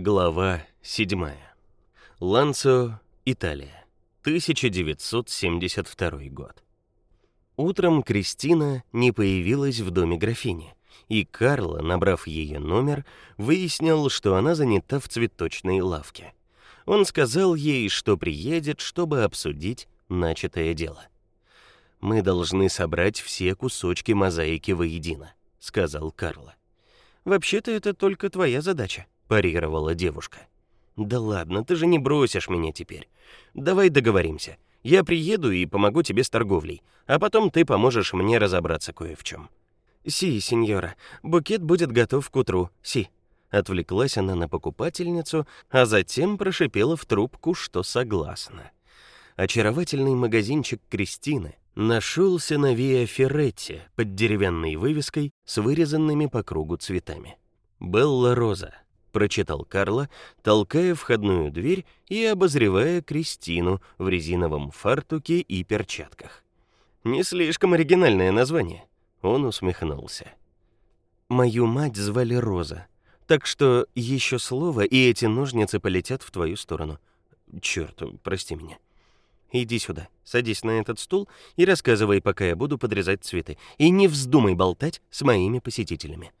Глава 7. Ланцо, Италия. 1972 год. Утром Кристина не появилась в доме графини, и Карло, набрав ее номер, выяснил, что она занята в цветочной лавке. Он сказал ей, что приедет, чтобы обсудить начатое дело. Мы должны собрать все кусочки мозаики воедино, сказал Карло. Вообще-то это только твоя задача парировала девушка. Да ладно, ты же не бросишь меня теперь. Давай договоримся. Я приеду и помогу тебе с торговлей, а потом ты поможешь мне разобраться кое в чем. Си, сеньора, букет будет готов к утру. Си. Отвлеклась она на покупательницу, а затем прошипела в трубку, что согласна. Очаровательный магазинчик Кристины нашелся на Виа Ферретти под деревянной вывеской с вырезанными по кругу цветами. Белла Роза, прочитал Карло, толкая входную дверь и обозревая Кристину в резиновом фартуке и перчатках. Не слишком оригинальное название. Он усмехнулся. Мою мать звали Роза. Так что еще слово, и эти ножницы полетят в твою сторону. Чёрт, прости меня. Иди сюда, садись на этот стул и рассказывай, пока я буду подрезать цветы. И не вздумай болтать с моими посетителями.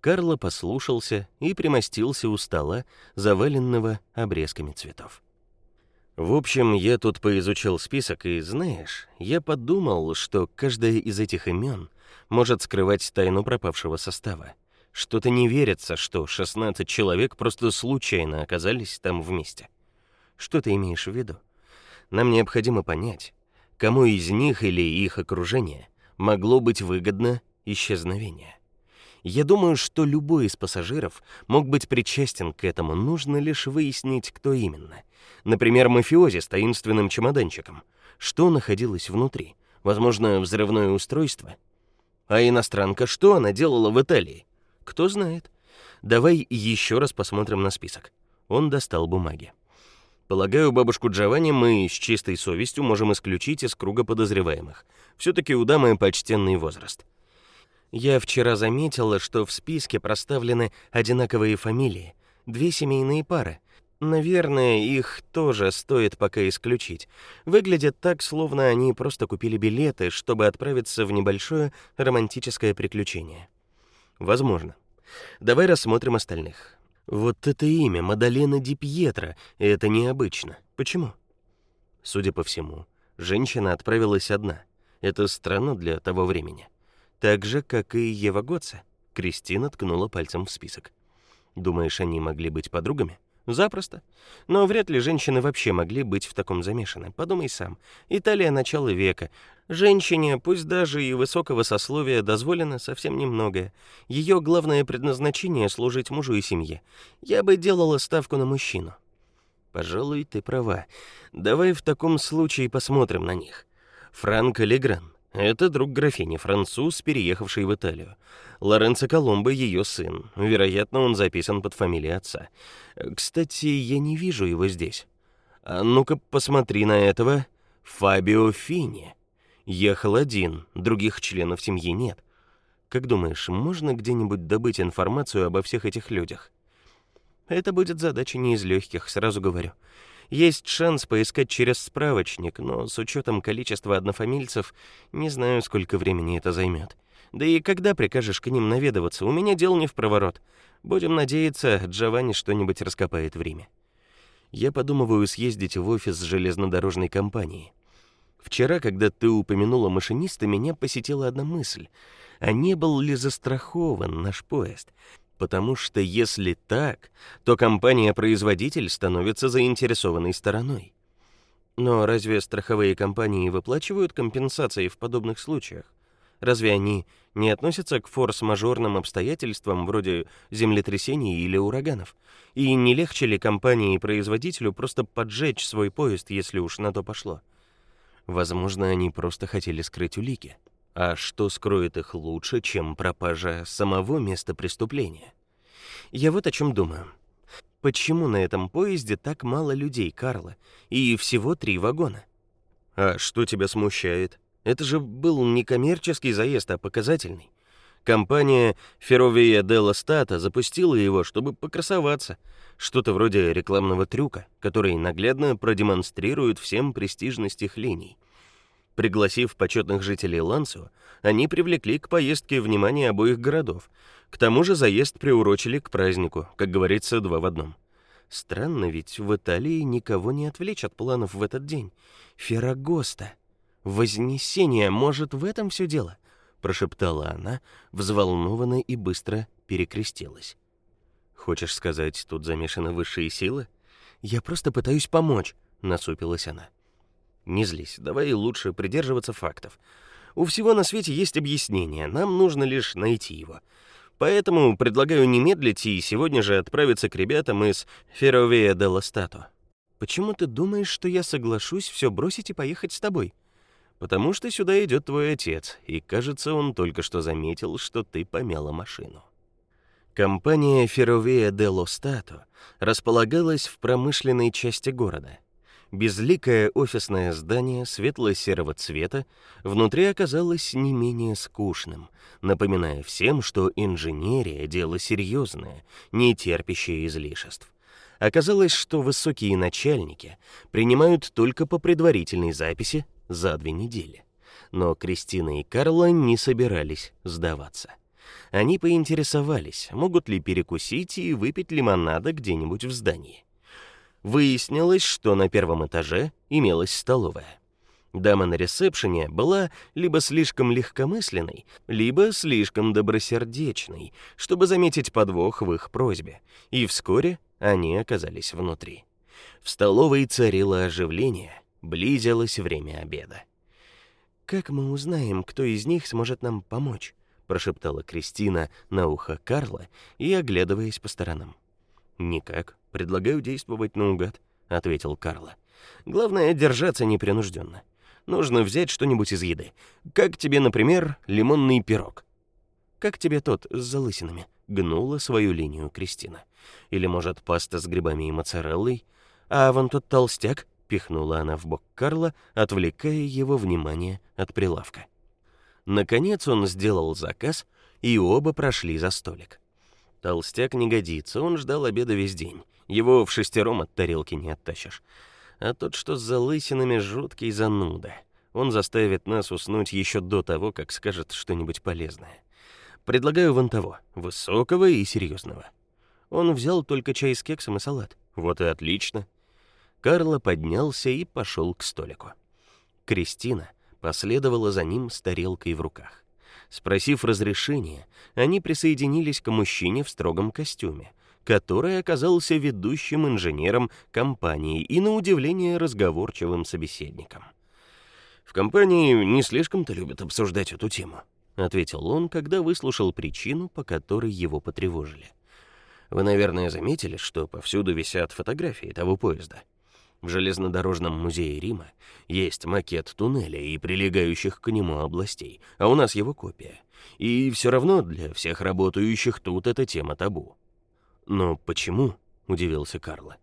Карло послушался и примостился у стола, заваленного обрезками цветов. В общем, я тут поизучил список, и знаешь, я подумал, что каждое из этих имен может скрывать тайну пропавшего состава. Что-то не верится, что 16 человек просто случайно оказались там вместе. Что ты имеешь в виду? Нам необходимо понять, кому из них или их окружения могло быть выгодно исчезновение. Я думаю, что любой из пассажиров мог быть причастен к этому, нужно лишь выяснить, кто именно. Например, мафиози с таинственным чемоданчиком. Что находилось внутри? Возможно, взрывное устройство? А иностранка что она делала в Италии? Кто знает. Давай еще раз посмотрим на список. Он достал бумаги. Полагаю, бабушку Джованни мы с чистой совестью можем исключить из круга подозреваемых. все таки у дамы почтенный возраст. Я вчера заметила, что в списке проставлены одинаковые фамилии, две семейные пары. Наверное, их тоже стоит пока исключить. Выглядят так, словно они просто купили билеты, чтобы отправиться в небольшое романтическое приключение. Возможно. Давай рассмотрим остальных. Вот это имя Мадалена Ди Пьетро, это необычно. Почему? Судя по всему, женщина отправилась одна. Это странно для того времени. Так же, как и Ева Гоца. Кристина ткнула пальцем в список. Думаешь, они могли быть подругами? Запросто. Но вряд ли женщины вообще могли быть в таком замешаны. Подумай сам. Италия начала века. Женщине, пусть даже и высокого сословия, дозволено совсем немногое. Ее главное предназначение служить мужу и семье. Я бы делала ставку на мужчину. Пожалуй, ты права. Давай в таком случае посмотрим на них. Франко Легран, это друг графини, француз, переехавший в Италию. Лоренцо Коломбо ее сын. Вероятно, он записан под фамилией отца. Кстати, я не вижу его здесь. А ну-ка посмотри на этого Фабио Фини. Ехал один, других членов семьи нет. Как думаешь, можно где-нибудь добыть информацию обо всех этих людях? Это будет задача не из легких, сразу говорю. Есть шанс поискать через справочник, но с учетом количества однофамильцев не знаю, сколько времени это займет. Да и когда прикажешь к ним наведываться? У меня дел не в проворот. Будем надеяться, Джованни что-нибудь раскопает в Риме. Я подумываю съездить в офис железнодорожной компании. Вчера, когда ты упомянула машиниста, меня посетила одна мысль: а не был ли застрахован наш поезд? Потому что если так, то компания-производитель становится заинтересованной стороной. Но разве страховые компании выплачивают компенсации в подобных случаях? Разве они не относятся к форс-мажорным обстоятельствам вроде землетрясений или ураганов? И не легче ли компании-производителю просто поджечь свой поезд, если уж на то пошло? Возможно, они просто хотели скрыть улики. А что скроет их лучше, чем пропажа самого места преступления? Я вот о чем думаю. Почему на этом поезде так мало людей, Карла, и всего три вагона? А что тебя смущает? Это же был не коммерческий заезд, а показательный. Компания Ferrovia dello Stato запустила его, чтобы покрасоваться. Что-то вроде рекламного трюка, который наглядно продемонстрирует всем престижность их линий. Пригласив почетных жителей Лансо, они привлекли к поездке внимание обоих городов. К тому же заезд приурочили к празднику, как говорится, два в одном. Странно, ведь в Италии никого не отвлечь от планов в этот день. Феррагоста. Вознесение, может, в этом все дело? прошептала она, взволнованно и быстро перекрестилась. Хочешь сказать, тут замешаны высшие силы? Я просто пытаюсь помочь, насупилась она. Не злись, давай лучше придерживаться фактов. У всего на свете есть объяснение, нам нужно лишь найти его. Поэтому предлагаю не медлить и сегодня же отправиться к ребятам из Ferrovia dello Stato. Почему ты думаешь, что я соглашусь все бросить и поехать с тобой? потому что сюда идет твой отец, и, кажется, он только что заметил, что ты помяла машину. Компания Ferrovia dello Stato располагалась в промышленной части города. Безликое офисное здание светло-серого цвета внутри оказалось не менее скучным, напоминая всем, что инженерия дело серьезное, не терпящее излишеств. Оказалось, что высокие начальники принимают только по предварительной записи за две недели. Но Кристина и Карла не собирались сдаваться. Они поинтересовались, могут ли перекусить и выпить лимонада где-нибудь в здании. Выяснилось, что на первом этаже имелась столовая. Дама на ресепшене была либо слишком легкомысленной, либо слишком добросердечной, чтобы заметить подвох в их просьбе, и вскоре они оказались внутри. В столовой царило оживление, Близилось время обеда. Как мы узнаем, кто из них сможет нам помочь? прошептала Кристина на ухо Карла и оглядываясь по сторонам. Никак. Предлагаю действовать наугад, ответил Карла. Главное держаться непринужденно. Нужно взять что-нибудь из еды. Как тебе, например, лимонный пирог? Как тебе тот с залысинами? гнула свою линию Кристина. Или, может, паста с грибами и моцареллой? А вон тот толстяк, пихнула она в бок Карла, отвлекая его внимание от прилавка. Наконец он сделал заказ, и оба прошли за столик. Толстяк не годится, он ждал обеда весь день. Его в шестером от тарелки не оттащишь. А тот, что с залысинами, жуткий зануда. Он заставит нас уснуть еще до того, как скажет что-нибудь полезное. Предлагаю вон того, высокого и серьезного. Он взял только чай с кексом и салат. Вот и отлично. Карло поднялся и пошел к столику. Кристина последовала за ним с тарелкой в руках. Спросив разрешения, они присоединились к мужчине в строгом костюме, который оказался ведущим инженером компании и на удивление разговорчивым собеседником. В компании не слишком-то любят обсуждать эту тему, ответил он, когда выслушал причину, по которой его потревожили. Вы, наверное, заметили, что повсюду висят фотографии того поезда. В железнодорожном музее Рима есть макет туннеля и прилегающих к нему областей, а у нас его копия. И все равно для всех работающих тут эта тема табу. Но почему? удивился Карло.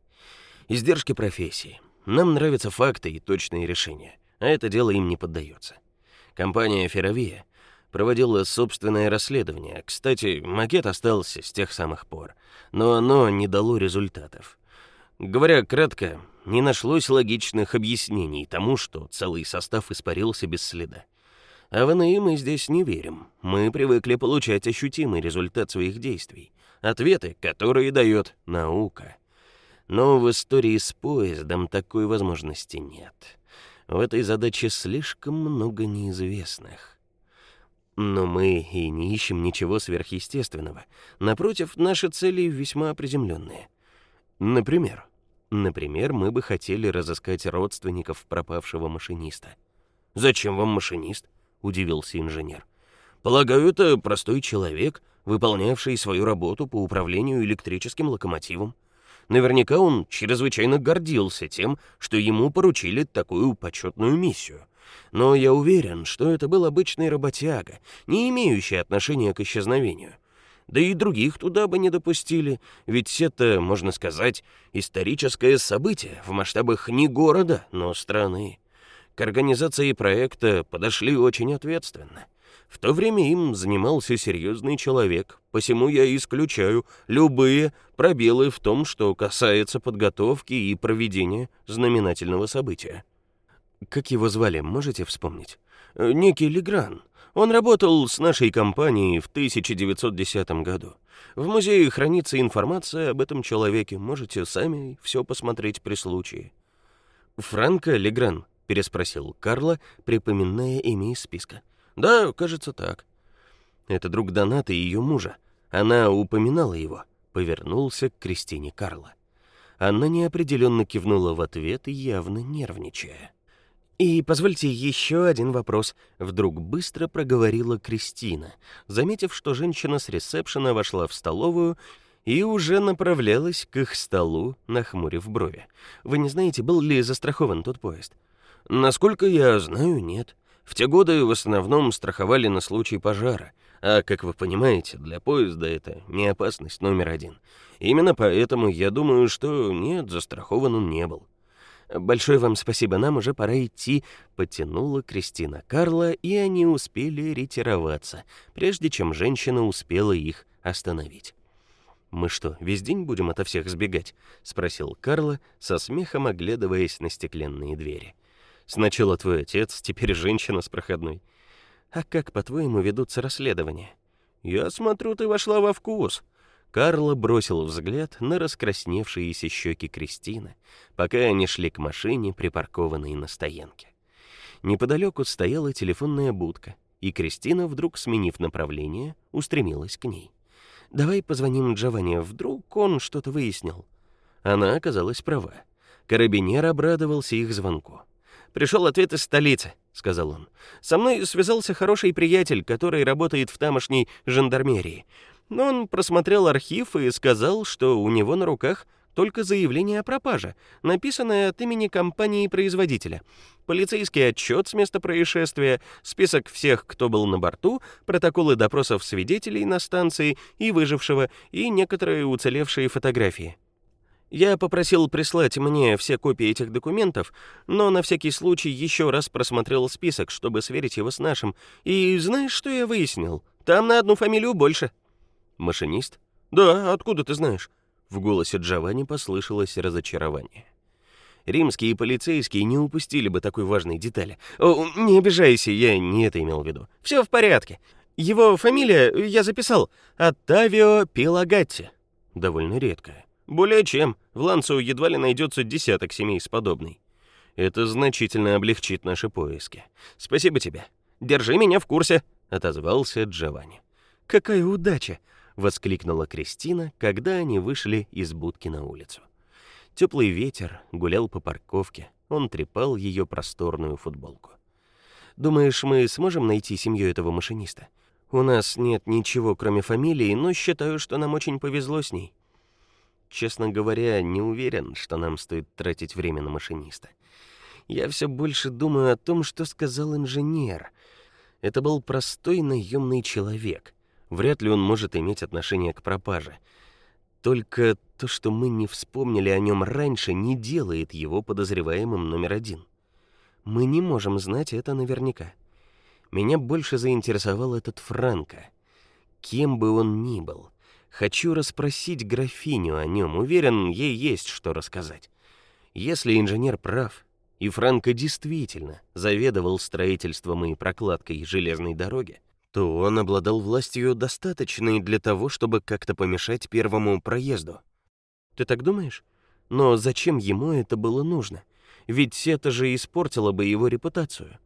Издержки профессии. Нам нравятся факты и точные решения, а это дело им не поддается. Компания Ферровия проводила собственное расследование. Кстати, макет остался с тех самых пор, но оно не дало результатов. Говоря кратко, не нашлось логичных объяснений тому, что целый состав испарился без следа. А в иные мы здесь не верим. Мы привыкли получать ощутимый результат своих действий, ответы, которые дает наука. Но в истории с поездом такой возможности нет. В этой задаче слишком много неизвестных. Но мы и не ищем ничего сверхъестественного. Напротив, наши цели весьма приземленные. Например, например, мы бы хотели разыскать родственников пропавшего машиниста. Зачем вам машинист? удивился инженер. Полагаю, это простой человек, выполнявший свою работу по управлению электрическим локомотивом. Наверняка он чрезвычайно гордился тем, что ему поручили такую почетную миссию. Но я уверен, что это был обычный работяга, не имеющий отношения к исчезновению. Да и других туда бы не допустили, ведь это, можно сказать, историческое событие в масштабах не города, но страны. К организации проекта подошли очень ответственно. В то время им занимался серьезный человек, посему я исключаю любые пробелы в том, что касается подготовки и проведения знаменательного события. Как его звали, можете вспомнить? Э, некий Легран. Он работал с нашей компанией в 1910 году. В музее хранится информация об этом человеке, можете сами все посмотреть при случае. Франко Легран переспросил Карла, припоминая имя из списка. Да, кажется так. Это друг Доната и ее мужа. Она упоминала его. Повернулся к Кристине Карла. Она неопределенно кивнула в ответ, явно нервничая. И позвольте еще один вопрос, вдруг быстро проговорила Кристина, заметив, что женщина с ресепшена вошла в столовую и уже направлялась к их столу, нахмурив брови. Вы не знаете, был ли застрахован тот поезд? Насколько я знаю, нет. В те годы в основном страховали на случай пожара, а, как вы понимаете, для поезда это не опасность номер один. Именно поэтому я думаю, что нет, застрахован он не был. Большое вам спасибо, нам уже пора идти, подтянула Кристина Карла, и они успели ретироваться, прежде чем женщина успела их остановить. Мы что, весь день будем ото всех сбегать, спросил Карла, со смехом оглядываясь на стеклянные двери. Сначала твой отец, теперь женщина с проходной. А как, по-твоему, ведутся расследования? Я смотрю, ты вошла во вкус. Карла бросил взгляд на раскрасневшиеся щеки Кристины, пока они шли к машине, припаркованной на стоянке. Неподалеку стояла телефонная будка, и Кристина, вдруг сменив направление, устремилась к ней. Давай позвоним Джованни, вдруг он что-то выяснил. Она оказалась права. Карабинер обрадовался их звонку. Пришел ответ из столицы, сказал он. Со мной связался хороший приятель, который работает в тамошней жандармерии. Но он просмотрел архив и сказал, что у него на руках только заявление о пропаже, написанное от имени компании-производителя. Полицейский отчет с места происшествия, список всех, кто был на борту, протоколы допросов свидетелей на станции и выжившего, и некоторые уцелевшие фотографии. Я попросил прислать мне все копии этих документов, но на всякий случай еще раз просмотрел список, чтобы сверить его с нашим. И знаешь, что я выяснил? Там на одну фамилию больше. Машинист? Да, откуда ты знаешь? В голосе Джованни послышалось разочарование. Римские полицейские не упустили бы такой важной детали. О, не обижайся, я не это имел в виду. Все в порядке. Его фамилия я записал. Оттавио Пелагатти. Довольно редкая. Более чем. В Ланцу едва ли найдется десяток семей с подобной. Это значительно облегчит наши поиски. Спасибо тебе. Держи меня в курсе, отозвался Джованни. Какая удача, воскликнула Кристина, когда они вышли из будки на улицу. Теплый ветер гулял по парковке. Он трепал ее просторную футболку. Думаешь, мы сможем найти семью этого машиниста? У нас нет ничего, кроме фамилии, но считаю, что нам очень повезло с ней. Честно говоря, не уверен, что нам стоит тратить время на машиниста. Я все больше думаю о том, что сказал инженер. Это был простой наемный человек. Вряд ли он может иметь отношение к пропаже. Только то, что мы не вспомнили о нем раньше, не делает его подозреваемым номер один. Мы не можем знать это наверняка. Меня больше заинтересовал этот Франко. Кем бы он ни был, Хочу расспросить графиню о нем. Уверен, ей есть что рассказать. Если инженер прав, и Франко действительно заведовал строительством и прокладкой железной дороги, то он обладал властью достаточной для того, чтобы как-то помешать первому проезду. Ты так думаешь? Но зачем ему это было нужно? Ведь это же испортило бы его репутацию.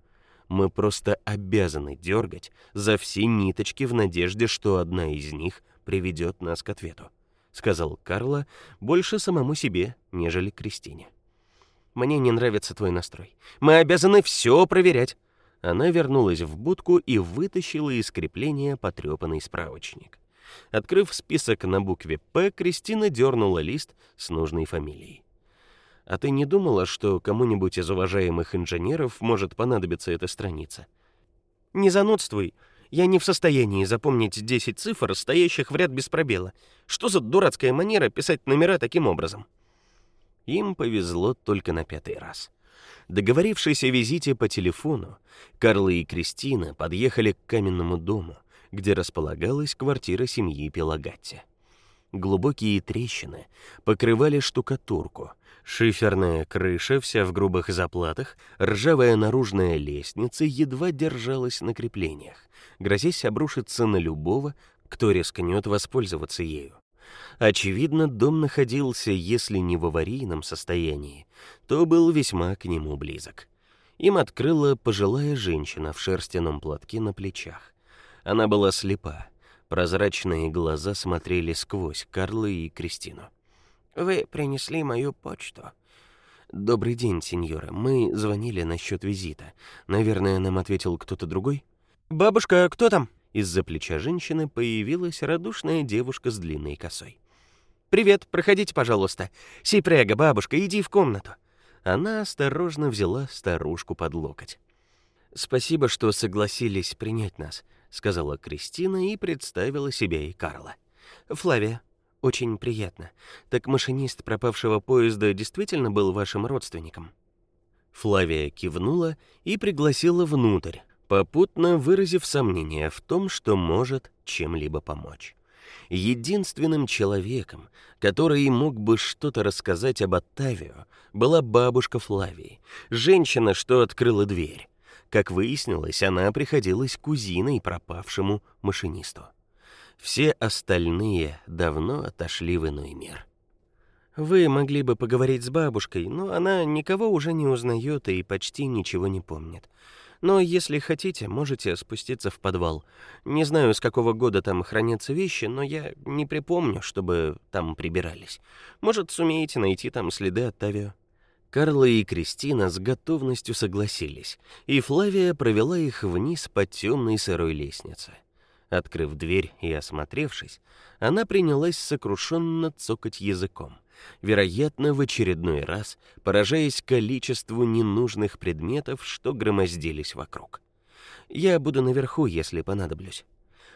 Мы просто обязаны дергать за все ниточки в надежде, что одна из них приведет нас к ответу, сказал Карло больше самому себе, нежели Кристине. Мне не нравится твой настрой. Мы обязаны все проверять. Она вернулась в будку и вытащила из крепления потрепанный справочник. Открыв список на букве П, Кристина дернула лист с нужной фамилией. А ты не думала, что кому-нибудь из уважаемых инженеров может понадобиться эта страница? Не занудствуй. Я не в состоянии запомнить 10 цифр, стоящих в ряд без пробела. Что за дурацкая манера писать номера таким образом? Им повезло только на пятый раз. Договорившись о визите по телефону, Карла и Кристина подъехали к каменному дому, где располагалась квартира семьи Пелагатти. Глубокие трещины покрывали штукатурку, шиферная крыша вся в грубых заплатах, ржавая наружная лестница едва держалась на креплениях, грозясь обрушиться на любого, кто рискнет воспользоваться ею. Очевидно, дом находился, если не в аварийном состоянии, то был весьма к нему близок. Им открыла пожилая женщина в шерстяном платке на плечах. Она была слепа. Прозрачные глаза смотрели сквозь Карла и Кристину. Вы принесли мою почту. Добрый день, сеньора. Мы звонили насчет визита. Наверное, нам ответил кто-то другой. Бабушка, кто там? Из-за плеча женщины появилась радушная девушка с длинной косой. Привет, проходите, пожалуйста. Сипрега, бабушка, иди в комнату. Она осторожно взяла старушку под локоть. Спасибо, что согласились принять нас, сказала Кристина и представила себя и Карла. Флавия, очень приятно. Так машинист пропавшего поезда действительно был вашим родственником? Флавия кивнула и пригласила внутрь, попутно выразив сомнение в том, что может чем-либо помочь. Единственным человеком, который мог бы что-то рассказать об Оттавио, была бабушка Флавии, женщина, что открыла дверь. Как выяснилось, она приходилась кузиной пропавшему машинисту. Все остальные давно отошли в иной мир. Вы могли бы поговорить с бабушкой, но она никого уже не узнает и почти ничего не помнит. Но если хотите, можете спуститься в подвал. Не знаю, с какого года там хранятся вещи, но я не припомню, чтобы там прибирались. Может, сумеете найти там следы от Тавио. Карла и Кристина с готовностью согласились, и Флавия провела их вниз по темной сырой лестнице. Открыв дверь и осмотревшись, она принялась сокрушенно цокать языком вероятно, в очередной раз поражаясь количеству ненужных предметов, что громоздились вокруг. Я буду наверху, если понадоблюсь.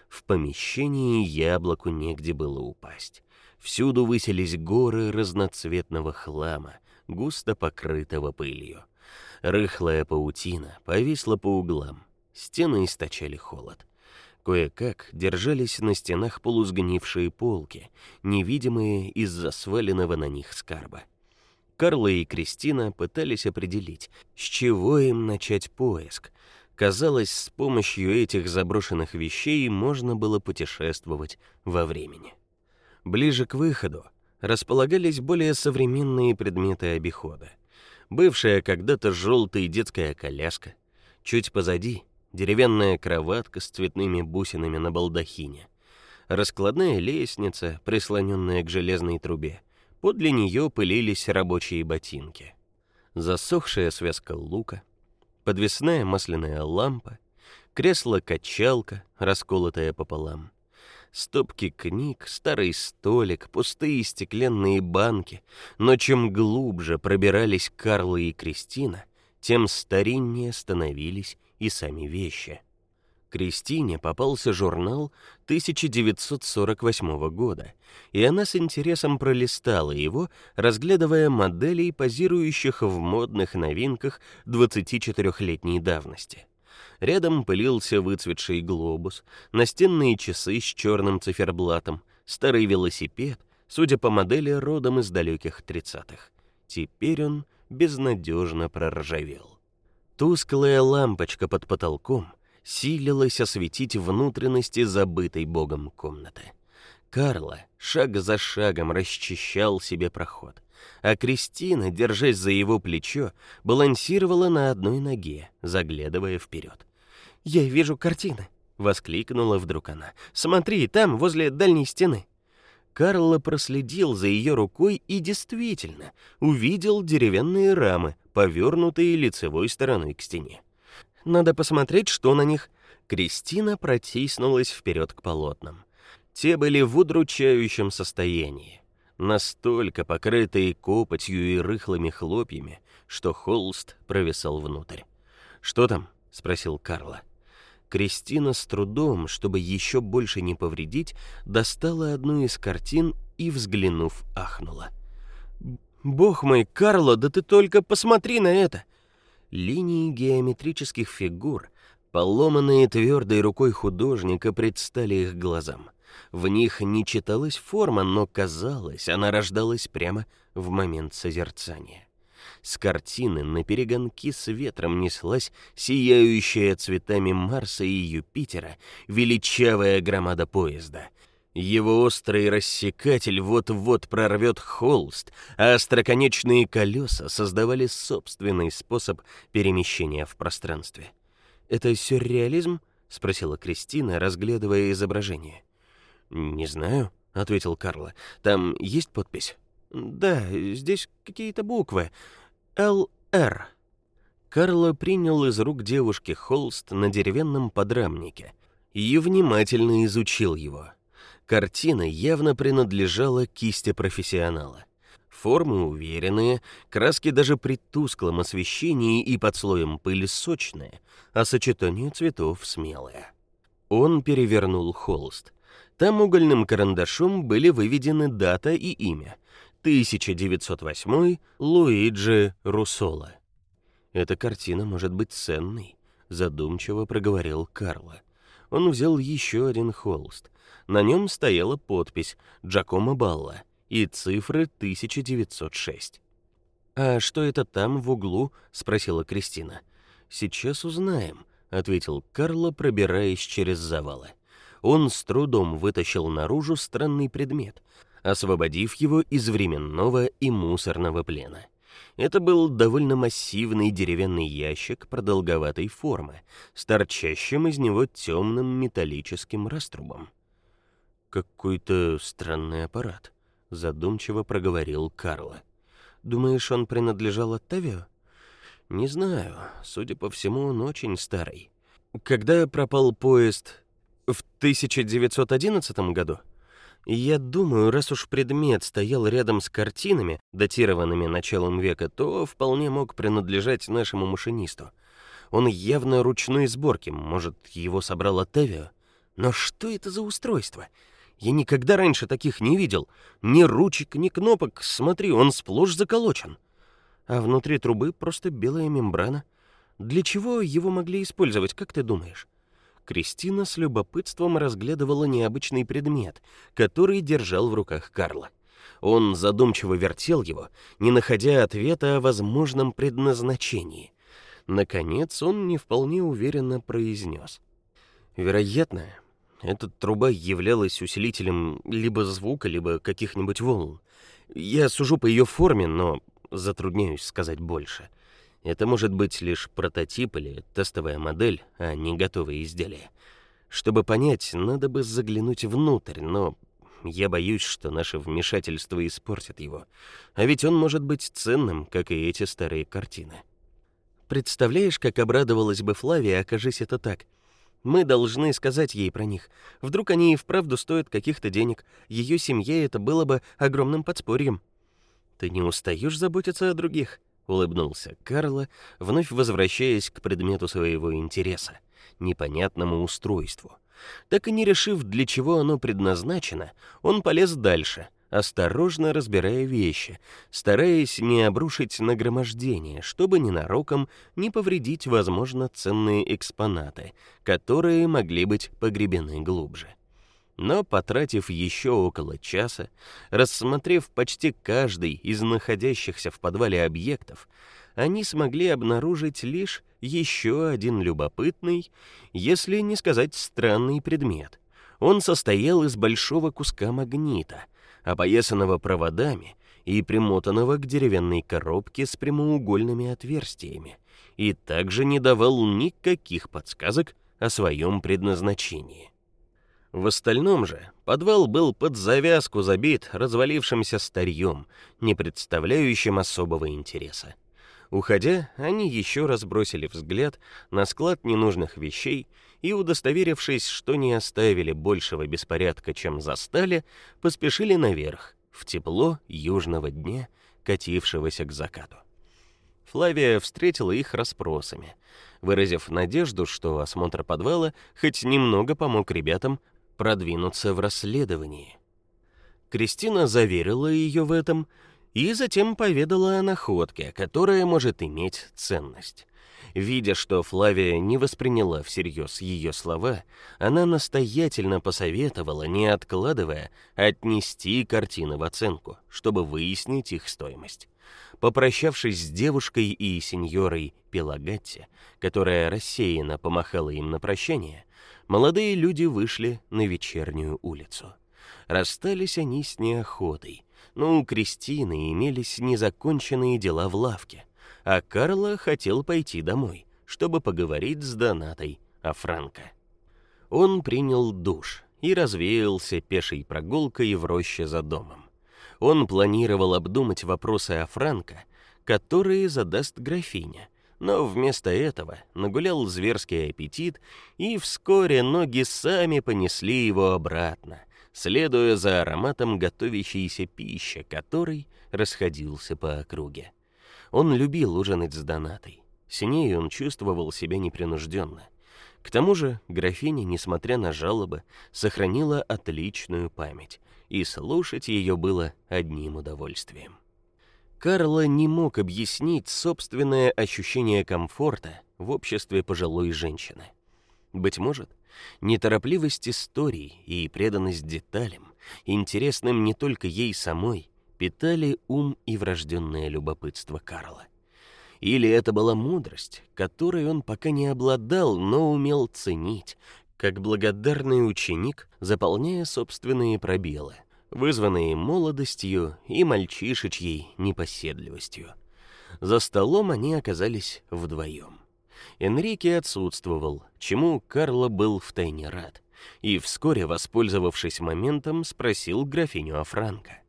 В помещении яблоку негде было упасть. Всюду высились горы разноцветного хлама, густо покрытого пылью. Рыхлая паутина повисла по углам. Стены источали холод. Кое-как держались на стенах полусгнившие полки, невидимые из-за сваленного на них скарба. Карла и Кристина пытались определить, с чего им начать поиск. Казалось, с помощью этих заброшенных вещей можно было путешествовать во времени. Ближе к выходу располагались более современные предметы обихода. Бывшая когда-то желтая детская коляска, чуть позади деревянная кроватка с цветными бусинами на балдахине, раскладная лестница, прислоненная к железной трубе. Подле нее пылились рабочие ботинки. Засохшая связка лука, подвесная масляная лампа, кресло-качалка, расколотое пополам. Стопки книг, старый столик, пустые стеклянные банки, но чем глубже пробирались Карла и Кристина, тем стариннее становились и сами вещи. Кристине попался журнал 1948 года, и она с интересом пролистала его, разглядывая моделей, позирующих в модных новинках 24-летней давности. Рядом пылился выцветший глобус, настенные часы с черным циферблатом, старый велосипед, судя по модели, родом из далеких 30-х. Теперь он безнадежно проржавел. Тусклая лампочка под потолком силилась осветить внутренности забытой богом комнаты. Карла шаг за шагом расчищал себе проход, а Кристина, держась за его плечо, балансировала на одной ноге, заглядывая вперед. "Я вижу картины", воскликнула вдруг она. "Смотри, там, возле дальней стены". Карла проследил за ее рукой и действительно увидел деревянные рамы, повернутые лицевой стороной к стене. Надо посмотреть, что на них. Кристина протиснулась вперед к полотнам. Те были в удручающем состоянии, настолько покрытые копотью и рыхлыми хлопьями, что холст провисал внутрь. "Что там?" спросил Карла. Кристина с трудом, чтобы еще больше не повредить, достала одну из картин и, взглянув, ахнула. Бог мой, Карло, да ты только посмотри на это. Линии геометрических фигур, поломанные твердой рукой художника, предстали их глазам. В них не читалась форма, но казалось, она рождалась прямо в момент созерцания. С картины на перегонки с ветром неслась сияющая цветами Марса и Юпитера величавая громада поезда. Его острый рассекатель вот-вот прорвет холст, а остроконечные колеса создавали собственный способ перемещения в пространстве. Это сюрреализм? спросила Кристина, разглядывая изображение. Не знаю, ответил Карло. Там есть подпись. Да, здесь какие-то буквы. ЛР. Карло принял из рук девушки холст на деревянном подрамнике и внимательно изучил его. Картина явно принадлежала кисти профессионала. Формы уверенные, краски даже при тусклом освещении и под слоем пыли сочные, а сочетание цветов смелое. Он перевернул холст. Там угольным карандашом были выведены дата и имя. 1908 Луиджи Руссола. Эта картина может быть ценной, задумчиво проговорил Карло. Он взял еще один холст. На нем стояла подпись Джакомо Балла и цифры 1906. А что это там в углу? спросила Кристина. Сейчас узнаем, ответил Карло, пробираясь через завалы. Он с трудом вытащил наружу странный предмет, освободив его из временного и мусорного плена. Это был довольно массивный деревянный ящик продолговатой формы, с торчащим из него темным металлическим раструбом. Какой-то странный аппарат, задумчиво проговорил Карло. Думаешь, он принадлежал Оттавио? Не знаю, судя по всему, он очень старый. Когда пропал поезд в 1911 году? Я думаю, раз уж предмет стоял рядом с картинами, датированными началом века, то вполне мог принадлежать нашему машинисту. Он явно ручной сборки, может, его собрал Оттавио? Но что это за устройство? Я никогда раньше таких не видел. Ни ручек, ни кнопок. Смотри, он сплошь заколочен. А внутри трубы просто белая мембрана. Для чего его могли использовать, как ты думаешь? Кристина с любопытством разглядывала необычный предмет, который держал в руках Карла. Он задумчиво вертел его, не находя ответа о возможном предназначении. Наконец он не вполне уверенно произнес: "Вероятно, эта труба являлась усилителем либо звука, либо каких-нибудь волн. Я сужу по ее форме, но затрудняюсь сказать больше. Это может быть лишь прототип или тестовая модель, а не готовое изделие. Чтобы понять, надо бы заглянуть внутрь, но я боюсь, что наше вмешательство испортит его. А ведь он может быть ценным, как и эти старые картины. Представляешь, как обрадовалась бы Флавия, окажись это так. Мы должны сказать ей про них. Вдруг они и вправду стоят каких-то денег. Ее семье это было бы огромным подспорьем. Ты не устаешь заботиться о других? Улыбнулся Карло, вновь возвращаясь к предмету своего интереса непонятному устройству. Так и не решив, для чего оно предназначено, он полез дальше, осторожно разбирая вещи, стараясь не обрушить нагромождение, чтобы ненароком не повредить, возможно, ценные экспонаты, которые могли быть погребены глубже. Но потратив еще около часа, рассмотрев почти каждый из находящихся в подвале объектов, они смогли обнаружить лишь еще один любопытный, если не сказать странный предмет. Он состоял из большого куска магнита, опоясанного проводами и примотанного к деревянной коробке с прямоугольными отверстиями, и также не давал никаких подсказок о своем предназначении. В остальном же подвал был под завязку забит развалившимся старьем, не представляющим особого интереса. Уходя, они еще раз бросили взгляд на склад ненужных вещей и, удостоверившись, что не оставили большего беспорядка, чем застали, поспешили наверх, в тепло южного дня, катившегося к закату. Флавия встретила их расспросами, выразив надежду, что осмотр подвала хоть немного помог ребятам продвинуться в расследовании. Кристина заверила ее в этом и затем поведала о находке, которая может иметь ценность. Видя, что Флавия не восприняла всерьез ее слова, она настоятельно посоветовала, не откладывая, отнести картины в оценку, чтобы выяснить их стоимость. Попрощавшись с девушкой и сеньорой Пелагатти, которая рассеянно помахала им на прощание, молодые люди вышли на вечернюю улицу. Расстались они с неохотой, но у Кристины имелись незаконченные дела в лавке, а Карла хотел пойти домой, чтобы поговорить с Донатой о Франко. Он принял душ и развеялся пешей прогулкой в роще за домом. Он планировал обдумать вопросы о Франко, которые задаст графиня, но вместо этого нагулял зверский аппетит, и вскоре ноги сами понесли его обратно, следуя за ароматом готовящейся пищи, который расходился по округе. Он любил ужинать с Донатой. С ней он чувствовал себя непринужденно. К тому же, графиня, несмотря на жалобы, сохранила отличную память, и слушать ее было одним удовольствием. Карла не мог объяснить собственное ощущение комфорта в обществе пожилой женщины. Быть может, неторопливость историй и преданность деталям, интересным не только ей самой, питали ум и врожденное любопытство Карла. Или это была мудрость, которой он пока не обладал, но умел ценить, как благодарный ученик, заполняя собственные пробелы, вызванные молодостью и мальчишечьей непоседливостью. За столом они оказались вдвоем. Энрике отсутствовал, чему Карло был втайне рад, и вскоре, воспользовавшись моментом, спросил графиню о Франко.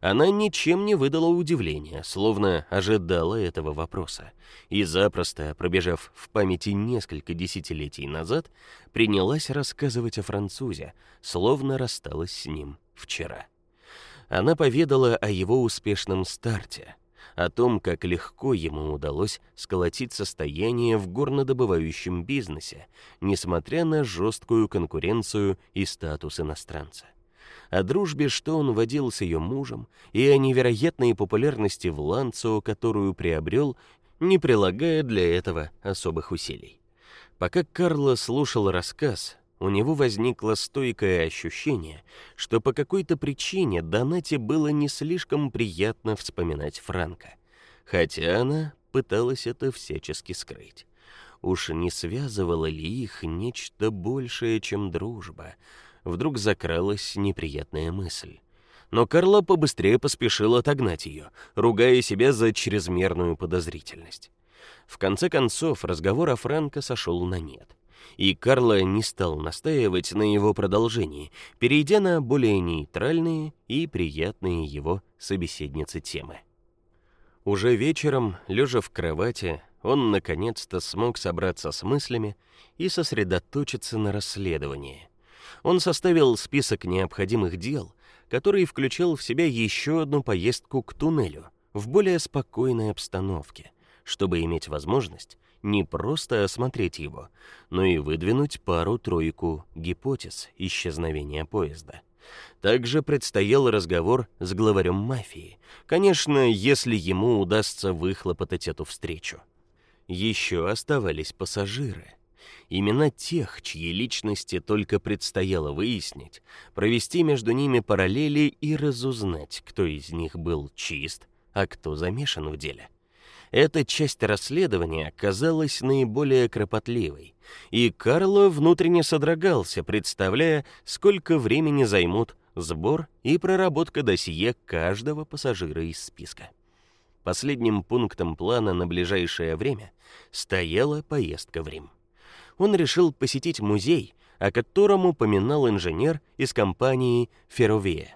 Она ничем не выдала удивления, словно ожидала этого вопроса, и запросто, пробежав в памяти несколько десятилетий назад, принялась рассказывать о французе, словно рассталась с ним вчера. Она поведала о его успешном старте, о том, как легко ему удалось сколотить состояние в горнодобывающем бизнесе, несмотря на жесткую конкуренцию и статус иностранца. О дружбе, что он водил с ее мужем, и о невероятной популярности в Ланцо, которую приобрел, не прилагая для этого особых усилий. Пока Карло слушал рассказ, у него возникло стойкое ощущение, что по какой-то причине Донате было не слишком приятно вспоминать Франка, хотя она пыталась это всячески скрыть. Уж не связывало ли их нечто большее, чем дружба? Вдруг закралась неприятная мысль. Но Карла побыстрее поспешил отогнать ее, ругая себя за чрезмерную подозрительность. В конце концов, разговор о Франко сошел на нет и Карло не стал настаивать на его продолжении, перейдя на более нейтральные и приятные его собеседнице темы. Уже вечером, лежа в кровати, он наконец-то смог собраться с мыслями и сосредоточиться на расследовании. Он составил список необходимых дел, который включал в себя еще одну поездку к туннелю в более спокойной обстановке, чтобы иметь возможность не просто осмотреть его, но и выдвинуть пару-тройку гипотез исчезновения поезда. Также предстоял разговор с главарем мафии. Конечно, если ему удастся выхлопотать эту встречу. Еще оставались пассажиры. Имена тех, чьи личности только предстояло выяснить, провести между ними параллели и разузнать, кто из них был чист, а кто замешан в деле. Эта часть расследования казалась наиболее кропотливой, и Карло внутренне содрогался, представляя, сколько времени займут сбор и проработка досье каждого пассажира из списка. Последним пунктом плана на ближайшее время стояла поездка в Рим. Он решил посетить музей, о котором упоминал инженер из компании Ferrovie.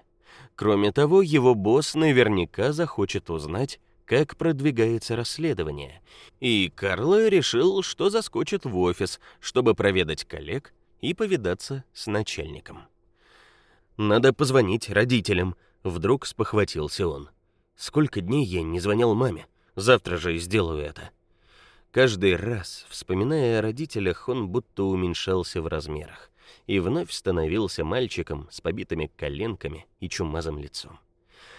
Кроме того, его босс наверняка захочет узнать, как продвигается расследование, и Карло решил, что заскочит в офис, чтобы проведать коллег и повидаться с начальником. Надо позвонить родителям, вдруг спохватился он. Сколько дней я не звонил маме. Завтра же сделаю это. Каждый раз, вспоминая о родителях, он будто уменьшался в размерах и вновь становился мальчиком с побитыми коленками и чумазым лицом.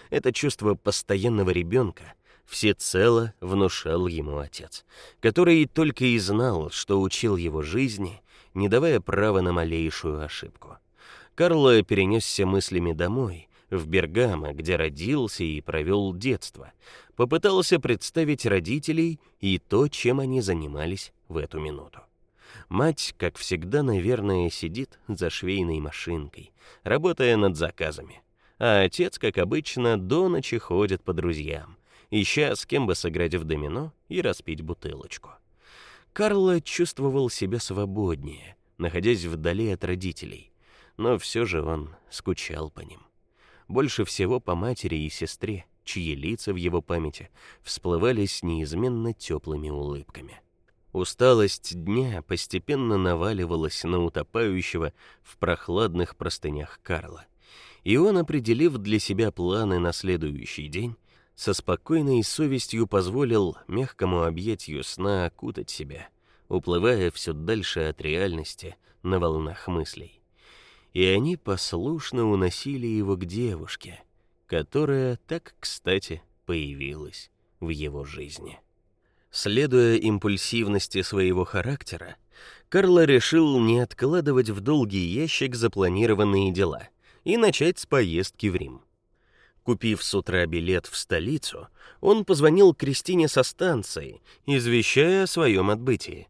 Это чувство постоянного ребенка всецело внушал ему отец, который только и знал, что учил его жизни, не давая права на малейшую ошибку. Карло перенесся мыслями домой, в Бергамо, где родился и провел детство. Попытался представить родителей и то, чем они занимались в эту минуту. Мать, как всегда, наверное, сидит за швейной машинкой, работая над заказами. А отец, как обычно, до ночи ходит по друзьям, ища с кем бы сыграть в домино и распить бутылочку. Карло чувствовал себя свободнее, находясь вдали от родителей, но все же он скучал по ним. Больше всего по матери и сестре, чьи лица в его памяти всплывали с неизменно теплыми улыбками. Усталость дня постепенно наваливалась на утопающего в прохладных простынях Карла. И он, определив для себя планы на следующий день, со спокойной совестью позволил мягкому объятию сна окутать себя, уплывая все дальше от реальности на волнах мыслей и они послушно уносили его к девушке, которая так, кстати, появилась в его жизни. Следуя импульсивности своего характера, Карло решил не откладывать в долгий ящик запланированные дела и начать с поездки в Рим. Купив с утра билет в столицу, он позвонил Кристине со станции, извещая о своем отбытии.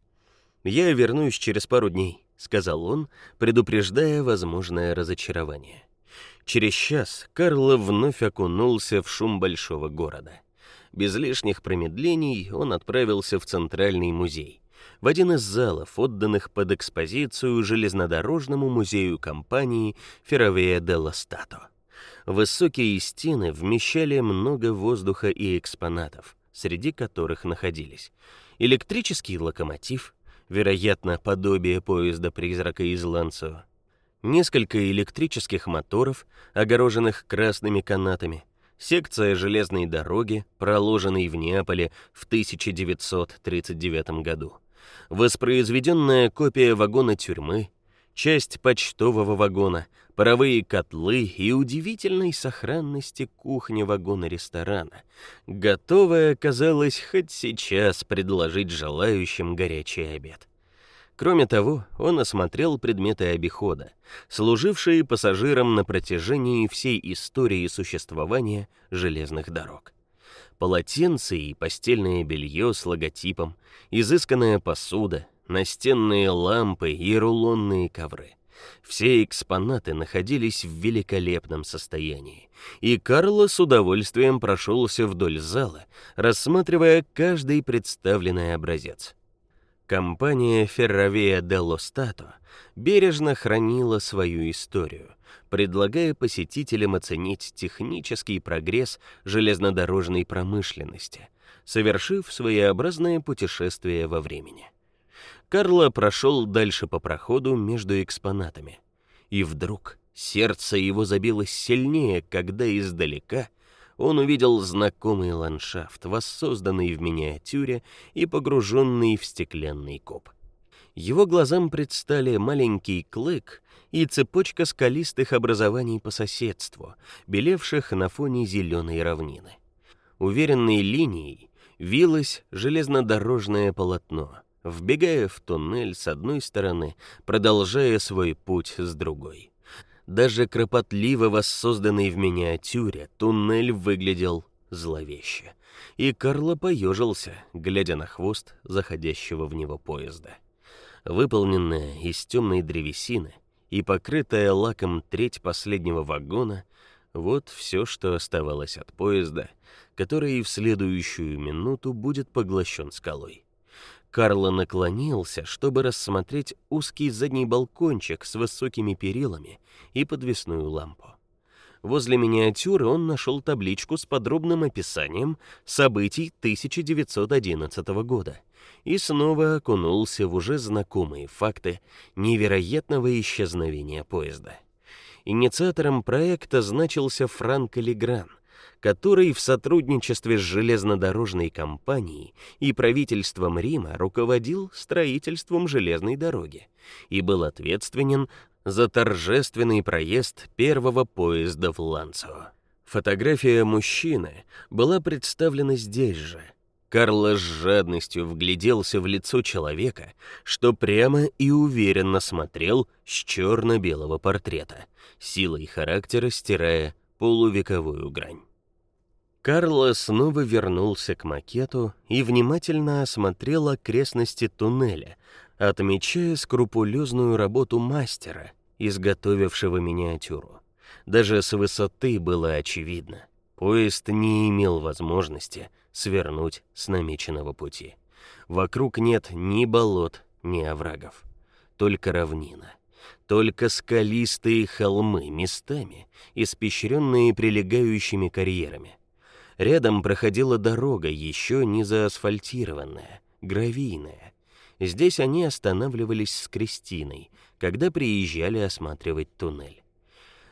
Я вернусь через пару дней сказал он, предупреждая возможное разочарование. Через час Карло вновь окунулся в шум большого города. Без лишних промедлений он отправился в Центральный музей, в один из залов, отданных под экспозицию железнодорожному музею компании Ferrovie dello Stato. Высокие стены вмещали много воздуха и экспонатов, среди которых находились электрический локомотив, вероятно, подобие поезда-призрака из Ланцо. Несколько электрических моторов, огороженных красными канатами, секция железной дороги, проложенной в Неаполе в 1939 году, воспроизведенная копия вагона тюрьмы, часть почтового вагона, паровые котлы и удивительной сохранности кухня вагона-ресторана, готовая, казалось, хоть сейчас предложить желающим горячий обед. Кроме того, он осмотрел предметы обихода, служившие пассажирам на протяжении всей истории существования железных дорог. Полотенца и постельное белье с логотипом, изысканная посуда, настенные лампы и рулонные ковры. Все экспонаты находились в великолепном состоянии, и Карло с удовольствием прошелся вдоль зала, рассматривая каждый представленный образец. Компания Ferrovia dello Stato бережно хранила свою историю, предлагая посетителям оценить технический прогресс железнодорожной промышленности, совершив своеобразное путешествие во времени. Карло прошел дальше по проходу между экспонатами, и вдруг сердце его забилось сильнее, когда издалека он увидел знакомый ландшафт, воссозданный в миниатюре и погруженный в стеклянный куб. Его глазам предстали маленький клык и цепочка скалистых образований по соседству, белевших на фоне зеленой равнины. Уверенной линией вилось железнодорожное полотно — вбегая в туннель с одной стороны, продолжая свой путь с другой. Даже кропотливо воссозданный в миниатюре туннель выглядел зловеще, и Карло поежился, глядя на хвост заходящего в него поезда. Выполненная из темной древесины и покрытая лаком треть последнего вагона вот все, что оставалось от поезда, который в следующую минуту будет поглощен скалой. Карло наклонился, чтобы рассмотреть узкий задний балкончик с высокими перилами и подвесную лампу. Возле миниатюры он нашел табличку с подробным описанием событий 1911 года и снова окунулся в уже знакомые факты невероятного исчезновения поезда. Инициатором проекта значился Франко Легран, который в сотрудничестве с железнодорожной компанией и правительством Рима руководил строительством железной дороги и был ответственен за торжественный проезд первого поезда в Ланцо. Фотография мужчины была представлена здесь же. Карло с жадностью вгляделся в лицо человека, что прямо и уверенно смотрел с черно белого портрета, силой характера стирая полувековую грань. Карло снова вернулся к макету и внимательно осмотрел окрестности туннеля, отмечая скрупулезную работу мастера, изготовившего миниатюру. Даже с высоты было очевидно, поезд не имел возможности свернуть с намеченного пути. Вокруг нет ни болот, ни оврагов, только равнина, только скалистые холмы местами, испещренные прилегающими карьерами. Рядом проходила дорога, еще не заасфальтированная, гравийная. Здесь они останавливались с Кристиной, когда приезжали осматривать туннель.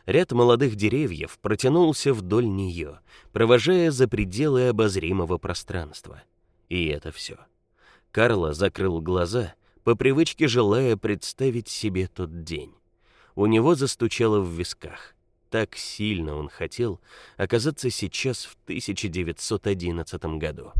Ряд молодых деревьев протянулся вдоль нее, провожая за пределы обозримого пространства. И это все. Карло закрыл глаза, по привычке желая представить себе тот день. У него застучало в висках. Так сильно он хотел оказаться сейчас в 1911 году.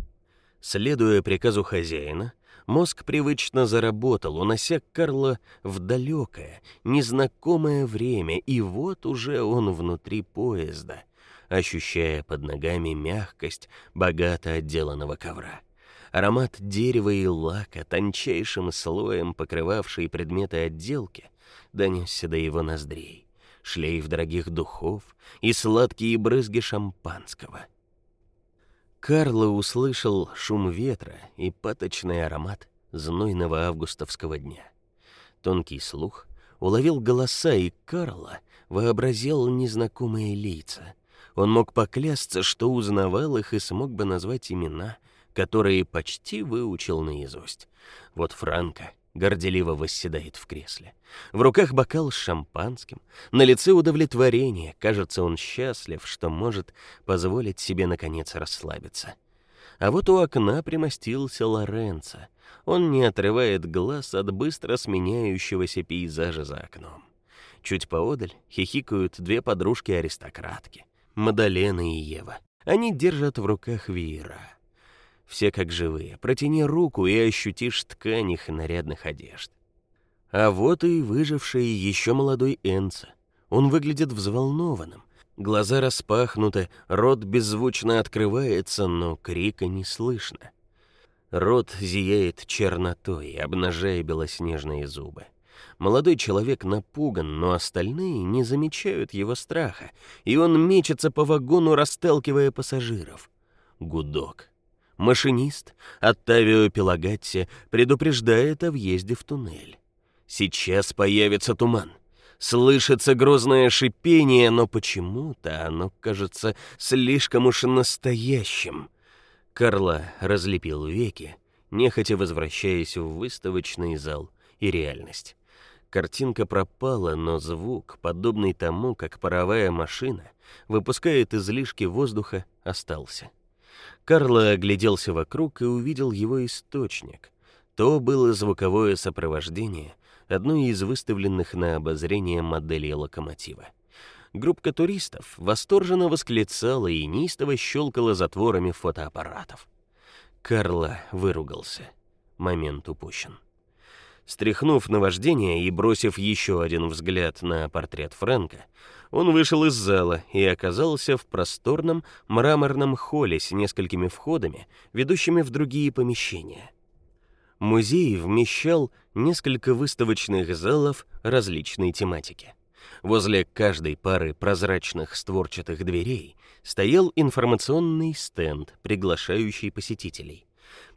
Следуя приказу хозяина, Мозг привычно заработал, унося Карла в далекое, незнакомое время, и вот уже он внутри поезда, ощущая под ногами мягкость богато отделанного ковра. Аромат дерева и лака, тончайшим слоем покрывавший предметы отделки, донесся до его ноздрей. Шлейф дорогих духов и сладкие брызги шампанского — Карло услышал шум ветра и паточный аромат знойного августовского дня. Тонкий слух уловил голоса, и Карло вообразил незнакомые лица. Он мог поклясться, что узнавал их и смог бы назвать имена, которые почти выучил наизусть. Вот Франко, горделиво восседает в кресле. В руках бокал с шампанским, на лице удовлетворение, кажется, он счастлив, что может позволить себе наконец расслабиться. А вот у окна примостился Лоренцо. Он не отрывает глаз от быстро сменяющегося пейзажа за окном. Чуть поодаль хихикают две подружки-аристократки, Мадалена и Ева. Они держат в руках веера все как живые. Протяни руку и ощутишь ткань их нарядных одежд. А вот и выживший еще молодой Энца. Он выглядит взволнованным. Глаза распахнуты, рот беззвучно открывается, но крика не слышно. Рот зияет чернотой, обнажая белоснежные зубы. Молодой человек напуган, но остальные не замечают его страха, и он мечется по вагону, расталкивая пассажиров. Гудок. Машинист Оттавио Пелагатти предупреждает о въезде в туннель. Сейчас появится туман. Слышится грозное шипение, но почему-то оно кажется слишком уж настоящим. Карла разлепил веки, нехотя возвращаясь в выставочный зал и реальность. Картинка пропала, но звук, подобный тому, как паровая машина выпускает излишки воздуха, остался. Карло огляделся вокруг и увидел его источник. То было звуковое сопровождение одной из выставленных на обозрение моделей локомотива. Группа туристов восторженно восклицала и неистово щелкала затворами фотоаппаратов. Карло выругался. Момент упущен. Стряхнув наваждение и бросив еще один взгляд на портрет Фрэнка, он вышел из зала и оказался в просторном мраморном холле с несколькими входами, ведущими в другие помещения. Музей вмещал несколько выставочных залов различной тематики. Возле каждой пары прозрачных створчатых дверей стоял информационный стенд, приглашающий посетителей.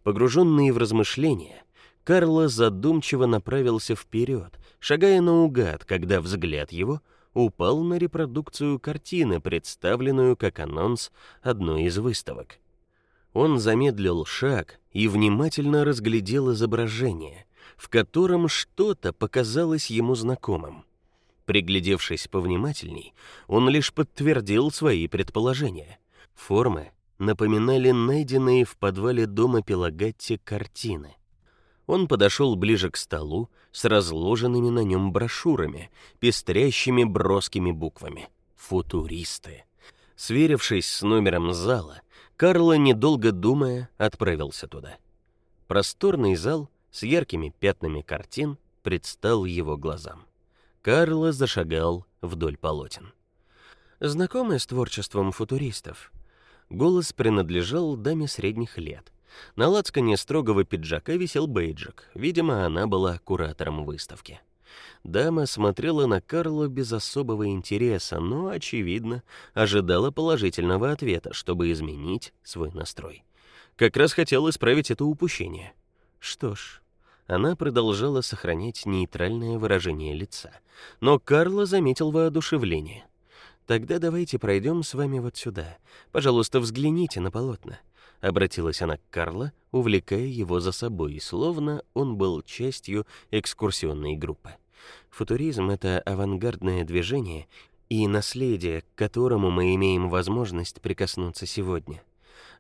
Погруженный в размышления, Карло задумчиво направился вперед, шагая наугад, когда взгляд его упал на репродукцию картины, представленную как анонс одной из выставок. Он замедлил шаг и внимательно разглядел изображение, в котором что-то показалось ему знакомым. Приглядевшись повнимательней, он лишь подтвердил свои предположения. Формы напоминали найденные в подвале дома Пелагатти картины. Он подошел ближе к столу с разложенными на нем брошюрами, пестрящими броскими буквами. Футуристы. Сверившись с номером зала, Карло, недолго думая, отправился туда. Просторный зал с яркими пятнами картин предстал его глазам. Карло зашагал вдоль полотен. Знакомый с творчеством футуристов. Голос принадлежал даме средних лет. На лацкане строгого пиджака висел бейджик. Видимо, она была куратором выставки. Дама смотрела на Карло без особого интереса, но очевидно, ожидала положительного ответа, чтобы изменить свой настрой. Как раз хотела исправить это упущение. Что ж, она продолжала сохранять нейтральное выражение лица, но Карло заметил воодушевление. Тогда давайте пройдем с вами вот сюда. Пожалуйста, взгляните на полотна обратилась она к Карло, увлекая его за собой, словно он был частью экскурсионной группы. Футуризм это авангардное движение и наследие, к которому мы имеем возможность прикоснуться сегодня.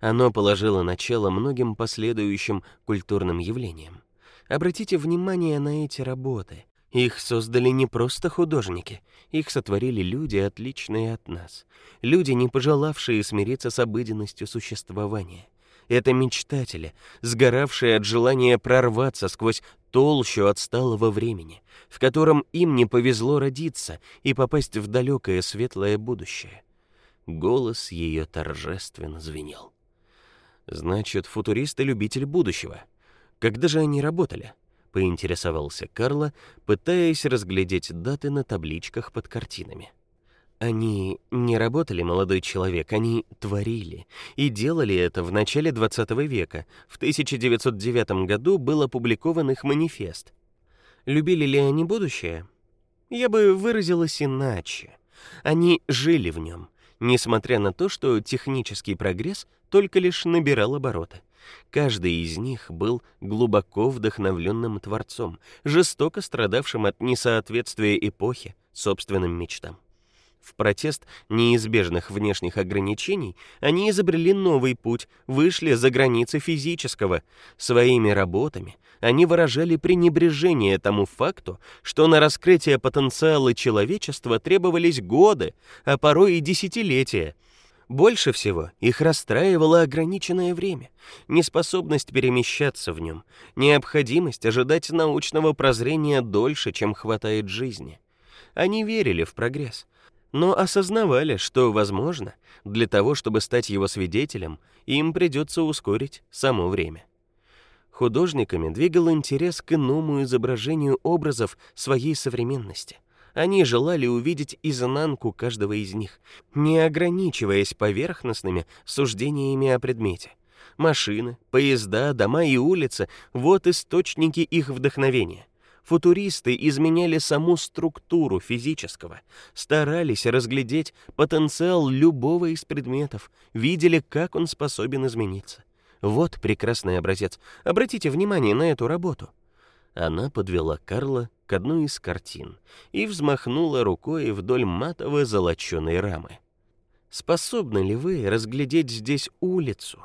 Оно положило начало многим последующим культурным явлениям. Обратите внимание на эти работы. Их создали не просто художники, их сотворили люди, отличные от нас. Люди, не пожелавшие смириться с обыденностью существования. Это мечтатели, сгоравшие от желания прорваться сквозь толщу отсталого времени, в котором им не повезло родиться и попасть в далекое светлое будущее. Голос ее торжественно звенел. Значит, футуристы любители будущего. Когда же они работали? поинтересовался Карло, пытаясь разглядеть даты на табличках под картинами. Они не работали, молодой человек, они творили. И делали это в начале 20 века. В 1909 году был опубликован их манифест. Любили ли они будущее? Я бы выразилась иначе. Они жили в нем, несмотря на то, что технический прогресс только лишь набирал обороты. Каждый из них был глубоко вдохновленным творцом, жестоко страдавшим от несоответствия эпохи собственным мечтам. В протест неизбежных внешних ограничений они изобрели новый путь, вышли за границы физического. Своими работами они выражали пренебрежение тому факту, что на раскрытие потенциала человечества требовались годы, а порой и десятилетия. Больше всего их расстраивало ограниченное время, неспособность перемещаться в нем, необходимость ожидать научного прозрения дольше, чем хватает жизни. Они верили в прогресс, но осознавали, что, возможно, для того, чтобы стать его свидетелем, им придется ускорить само время. Художниками двигал интерес к иному изображению образов своей современности. Они желали увидеть изнанку каждого из них, не ограничиваясь поверхностными суждениями о предмете. Машины, поезда, дома и улицы вот источники их вдохновения. Футуристы изменяли саму структуру физического, старались разглядеть потенциал любого из предметов, видели, как он способен измениться. Вот прекрасный образец. Обратите внимание на эту работу. Она подвела Карла к одной из картин и взмахнула рукой вдоль матовой золочёной рамы. Способны ли вы разглядеть здесь улицу?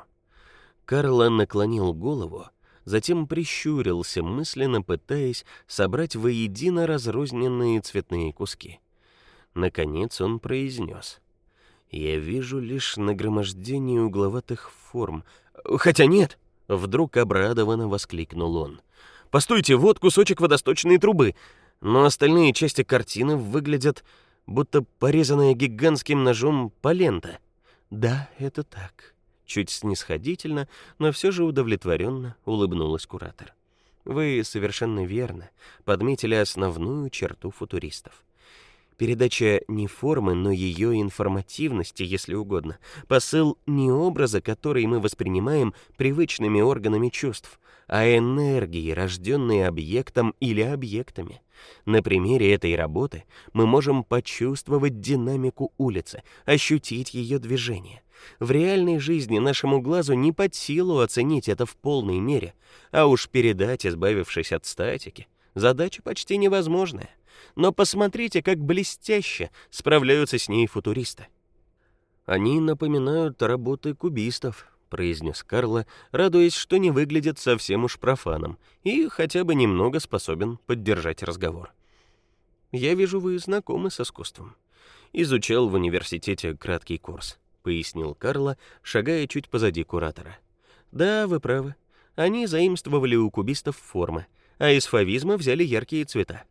Карла наклонил голову затем прищурился, мысленно пытаясь собрать воедино разрозненные цветные куски. Наконец он произнес: "Я вижу лишь нагромождение угловатых форм. Хотя нет!" Вдруг обрадованно воскликнул он. "Постойте, вот кусочек водосточной трубы, но остальные части картины выглядят будто порезанная гигантским ножом полента". "Да, это так", чуть снисходительно, но все же удовлетворенно улыбнулась куратор. Вы совершенно верно подметили основную черту футуристов. Передача не формы, но ее информативности, если угодно. Посыл не образа, который мы воспринимаем привычными органами чувств, а энергии, рожденные объектом или объектами. На примере этой работы мы можем почувствовать динамику улицы, ощутить ее движение. В реальной жизни нашему глазу не под силу оценить это в полной мере, а уж передать, избавившись от статики, задача почти невозможная. Но посмотрите, как блестяще справляются с ней футуристы. Они напоминают работы кубистов, произнес Карло, радуясь, что не выглядит совсем уж профаном и хотя бы немного способен поддержать разговор. Я вижу, вы знакомы с искусством. Изучал в университете краткий курс. Пояснил Карло, шагая чуть позади куратора. Да, вы правы. Они заимствовали у кубистов формы, а из фавизма взяли яркие цвета.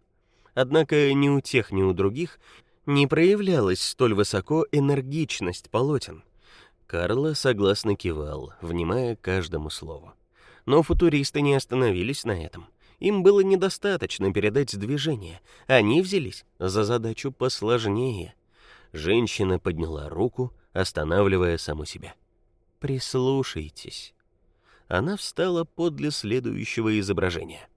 Однако ни у тех, ни у других не проявлялась столь высоко энергичность полотен. Карло согласно кивал, внимая каждому слову. Но футуристы не остановились на этом. Им было недостаточно передать движение. Они взялись за задачу посложнее. Женщина подняла руку, останавливая саму себя. Прислушайтесь. Она встала подле следующего изображения.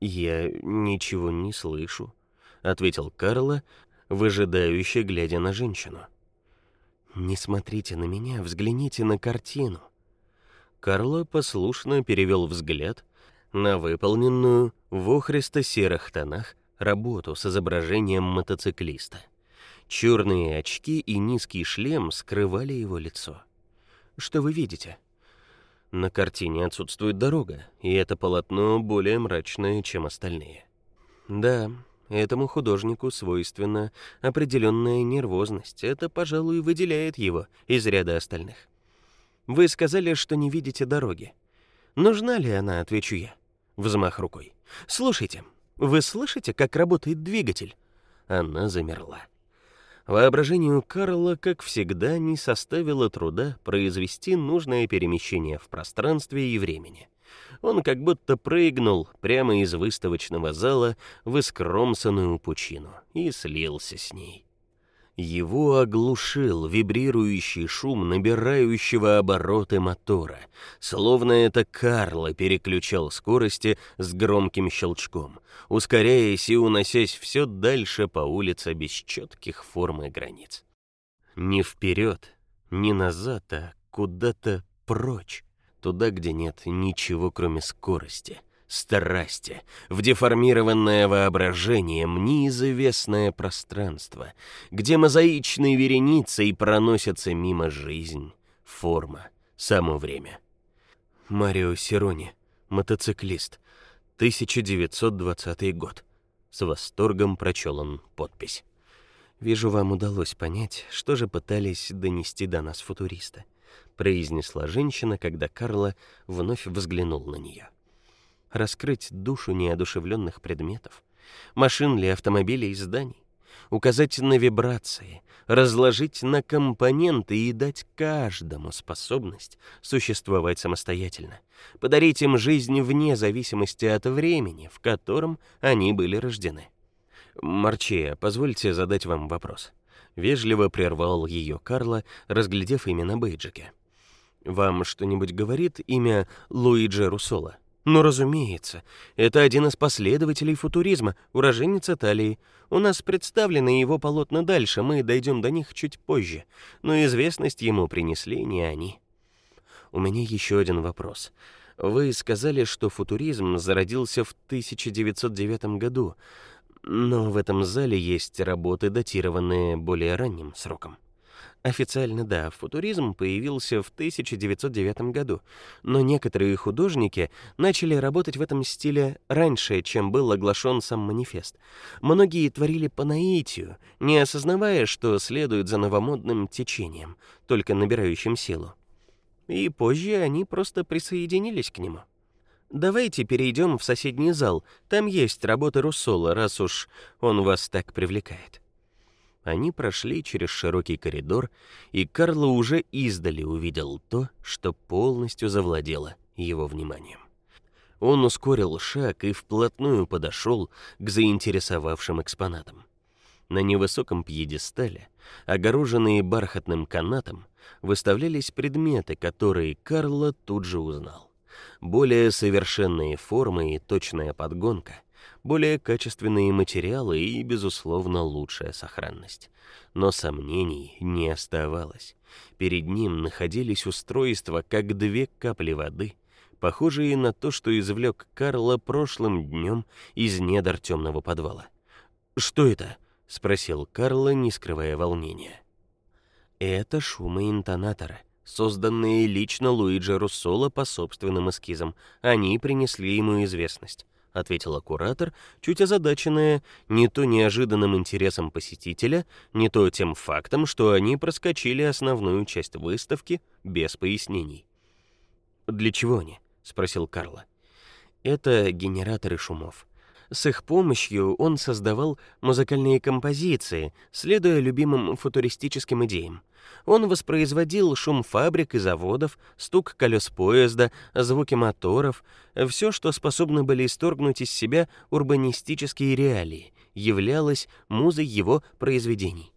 Я ничего не слышу, ответил Карла, выжидающе глядя на женщину. Не смотрите на меня, взгляните на картину. Карло послушно перевел взгляд на выполненную в охристо-серых тонах работу с изображением мотоциклиста. Черные очки и низкий шлем скрывали его лицо. Что вы видите? На картине отсутствует дорога, и это полотно более мрачное, чем остальные. Да, этому художнику свойственна определенная нервозность. Это, пожалуй, выделяет его из ряда остальных. Вы сказали, что не видите дороги. Нужна ли она, отвечу я. Взмах рукой. Слушайте, вы слышите, как работает двигатель? Она замерла. Воображению Карла, как всегда, не составило труда произвести нужное перемещение в пространстве и времени. Он как будто прыгнул прямо из выставочного зала в искромсанную пучину и слился с ней. Его оглушил вибрирующий шум набирающего обороты мотора, словно это Карло переключал скорости с громким щелчком, ускоряясь и уносясь все дальше по улице без четких форм и границ. Не вперед, не назад, а куда-то прочь, туда, где нет ничего, кроме скорости страсти, в деформированное воображением неизвестное пространство, где мозаичной вереницей проносятся мимо жизнь, форма, само время. Марио Сирони, мотоциклист, 1920 год. С восторгом прочел он подпись. Вижу, вам удалось понять, что же пытались донести до нас футуристы, произнесла женщина, когда Карла вновь взглянул на нее раскрыть душу неодушевленных предметов, машин ли, автомобилей, зданий, указать на вибрации, разложить на компоненты и дать каждому способность существовать самостоятельно, подарить им жизнь вне зависимости от времени, в котором они были рождены. Марчия, позвольте задать вам вопрос. Вежливо прервал ее Карла, разглядев имя на бейджике. Вам что-нибудь говорит имя Луиджи Руссола? Но, разумеется, это один из последователей футуризма, уроженец Италии. У нас представлены его полотна дальше, мы дойдем до них чуть позже. Но известность ему принесли не они. У меня еще один вопрос. Вы сказали, что футуризм зародился в 1909 году, но в этом зале есть работы, датированные более ранним сроком. Официально да, футуризм появился в 1909 году, но некоторые художники начали работать в этом стиле раньше, чем был оглашен сам манифест. Многие творили по наитию, не осознавая, что следуют за новомодным течением, только набирающим силу. И позже они просто присоединились к нему. Давайте перейдем в соседний зал. Там есть работы Руссола, раз уж он вас так привлекает. Они прошли через широкий коридор, и Карло уже издали увидел то, что полностью завладело его вниманием. Он ускорил шаг и вплотную подошел к заинтересовавшим экспонатам. На невысоком пьедестале, огороженные бархатным канатом, выставлялись предметы, которые Карло тут же узнал. Более совершенные формы и точная подгонка, более качественные материалы и, безусловно, лучшая сохранность. Но сомнений не оставалось. Перед ним находились устройства, как две капли воды, похожие на то, что извлек Карла прошлым днем из недр темного подвала. "Что это?" спросил Карла, не скрывая волнения. "Это шумы интонатора, созданные лично Луиджи Руссоло по собственным эскизам. Они принесли ему известность" ответила куратор, чуть озадаченная не то неожиданным интересом посетителя, не то тем фактом, что они проскочили основную часть выставки без пояснений. Для чего они? спросил Карла. Это генераторы шумов. С их помощью он создавал музыкальные композиции, следуя любимым футуристическим идеям. Он воспроизводил шум фабрик и заводов, стук колес поезда, звуки моторов, все, что способно были исторгнуть из себя урбанистические реалии, являлось музой его произведений.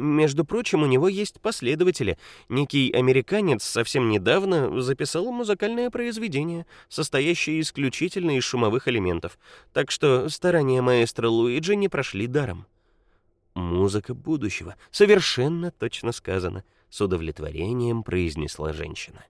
Между прочим, у него есть последователи. Некий американец совсем недавно записал музыкальное произведение, состоящее исключительно из шумовых элементов. Так что старания маэстро Луиджи не прошли даром. Музыка будущего, совершенно точно сказано, с удовлетворением произнесла женщина.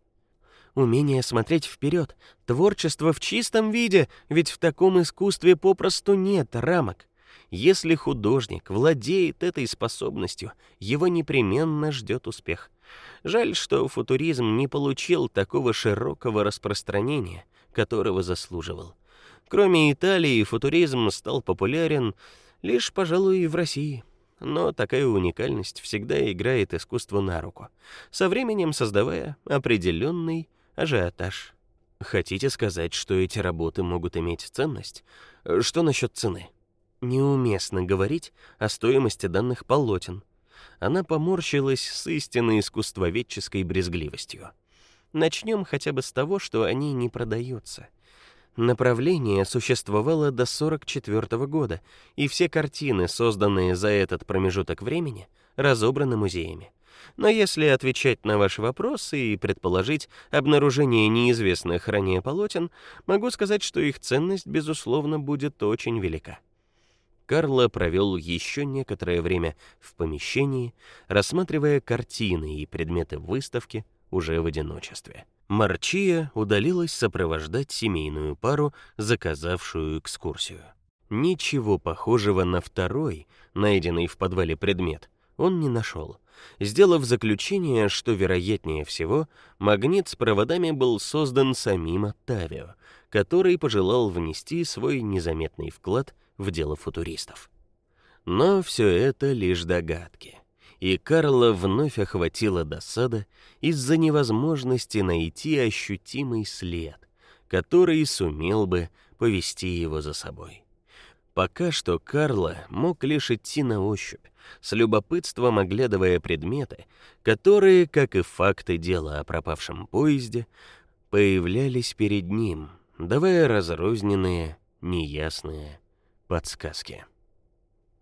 Умение смотреть вперед, творчество в чистом виде, ведь в таком искусстве попросту нет рамок. Если художник владеет этой способностью, его непременно ждет успех. Жаль, что футуризм не получил такого широкого распространения, которого заслуживал. Кроме Италии, футуризм стал популярен лишь, пожалуй, в России. Но такая уникальность всегда играет искусству на руку, со временем создавая определенный ажиотаж. Хотите сказать, что эти работы могут иметь ценность? Что насчет цены? Неуместно говорить о стоимости данных полотен. Она поморщилась с истинной искусствоведческой брезгливостью. Начнем хотя бы с того, что они не продаются. Направление существовало до 44 -го года, и все картины, созданные за этот промежуток времени, разобраны музеями. Но если отвечать на ваши вопросы и предположить обнаружение неизвестных ранее полотен, могу сказать, что их ценность безусловно будет очень велика. Карло провел еще некоторое время в помещении, рассматривая картины и предметы выставки уже в одиночестве. Марчия удалилась сопровождать семейную пару, заказавшую экскурсию. Ничего похожего на второй, найденный в подвале предмет, он не нашел. Сделав заключение, что вероятнее всего, магнит с проводами был создан самим Оттавио, который пожелал внести свой незаметный вклад в дело футуристов. Но все это лишь догадки. И Карла вновь охватила досада из-за невозможности найти ощутимый след, который сумел бы повести его за собой. Пока что Карла мог лишь идти на ощупь, с любопытством оглядывая предметы, которые, как и факты дела о пропавшем поезде, появлялись перед ним, давая разрозненные, неясные подсказки.